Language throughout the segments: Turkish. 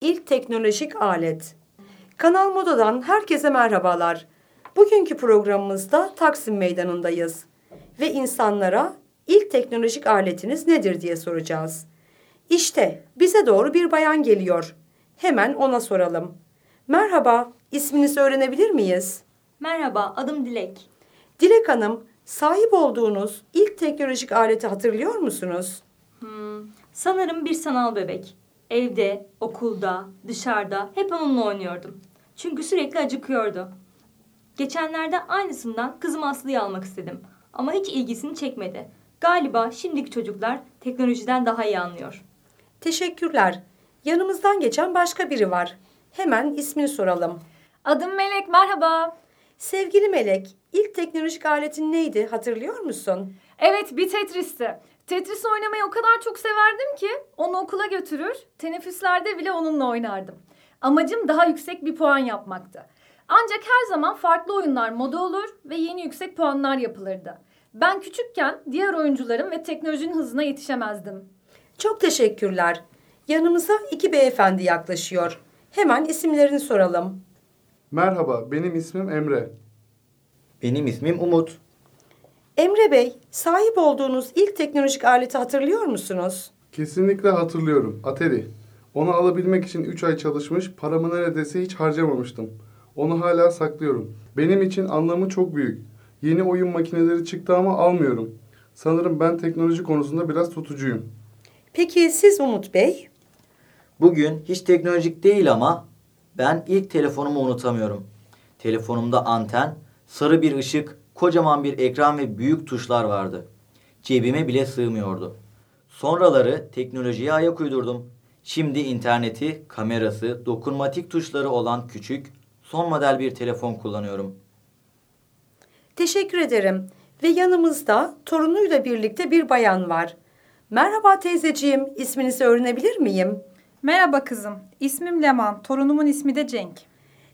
ilk teknolojik alet. Kanal Moda'dan herkese merhabalar. Bugünkü programımızda Taksim Meydanı'ndayız ve insanlara ilk teknolojik aletiniz nedir diye soracağız. İşte bize doğru bir bayan geliyor. Hemen ona soralım. Merhaba, isminizi öğrenebilir miyiz? Merhaba, adım Dilek. Dilek Hanım, sahip olduğunuz ilk teknolojik aleti hatırlıyor musunuz? Hmm, sanırım bir sanal bebek. Evde, okulda, dışarıda hep onunla oynuyordum. Çünkü sürekli acıkıyordu. Geçenlerde aynısından kızım Aslı'yı almak istedim. Ama hiç ilgisini çekmedi. Galiba şimdiki çocuklar teknolojiden daha iyi anlıyor. Teşekkürler. Yanımızdan geçen başka biri var. Hemen ismini soralım. Adım Melek, merhaba. Sevgili Melek, ilk teknolojik aletin neydi hatırlıyor musun? Evet, bir Tetris'ti. Tetris oynamayı o kadar çok severdim ki onu okula götürür, teneffüslerde bile onunla oynardım. Amacım daha yüksek bir puan yapmaktı. Ancak her zaman farklı oyunlar moda olur ve yeni yüksek puanlar yapılırdı. Ben küçükken diğer oyuncuların ve teknolojinin hızına yetişemezdim. Çok teşekkürler. Yanımıza iki beyefendi yaklaşıyor. Hemen isimlerini soralım. Merhaba, benim ismim Emre. Benim ismim Umut. Emre Bey, sahip olduğunuz ilk teknolojik aleti hatırlıyor musunuz? Kesinlikle hatırlıyorum, Atari. Onu alabilmek için 3 ay çalışmış, paramı neredeyse hiç harcamamıştım. Onu hala saklıyorum. Benim için anlamı çok büyük. Yeni oyun makineleri çıktı ama almıyorum. Sanırım ben teknoloji konusunda biraz tutucuyum. Peki siz Umut Bey? Bugün hiç teknolojik değil ama ben ilk telefonumu unutamıyorum. Telefonumda anten, sarı bir ışık, kocaman bir ekran ve büyük tuşlar vardı. Cebime bile sığmıyordu. Sonraları teknolojiye ayak uydurdum. Şimdi interneti, kamerası, dokunmatik tuşları olan küçük, son model bir telefon kullanıyorum. Teşekkür ederim. Ve yanımızda torunuyla birlikte bir bayan var. Merhaba teyzeciğim, isminizi öğrenebilir miyim? Merhaba kızım. İsmim Leman. Torunumun ismi de Cenk.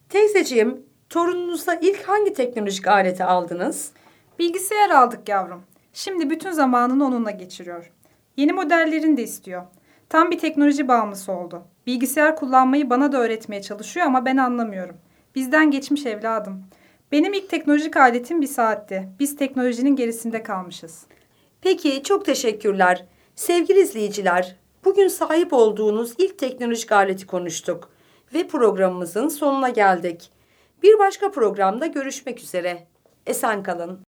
Teyzeciğim, torununuza ilk hangi teknolojik aleti aldınız? Bilgisayar aldık yavrum. Şimdi bütün zamanını onunla geçiriyor. Yeni modellerini de istiyor. Tam bir teknoloji bağımlısı oldu. Bilgisayar kullanmayı bana da öğretmeye çalışıyor ama ben anlamıyorum. Bizden geçmiş evladım. Benim ilk teknolojik aletim bir saatti. Biz teknolojinin gerisinde kalmışız. Peki, çok teşekkürler. Sevgili izleyiciler, bugün sahip olduğunuz ilk teknolojik aleti konuştuk ve programımızın sonuna geldik. Bir başka programda görüşmek üzere. Esen kalın.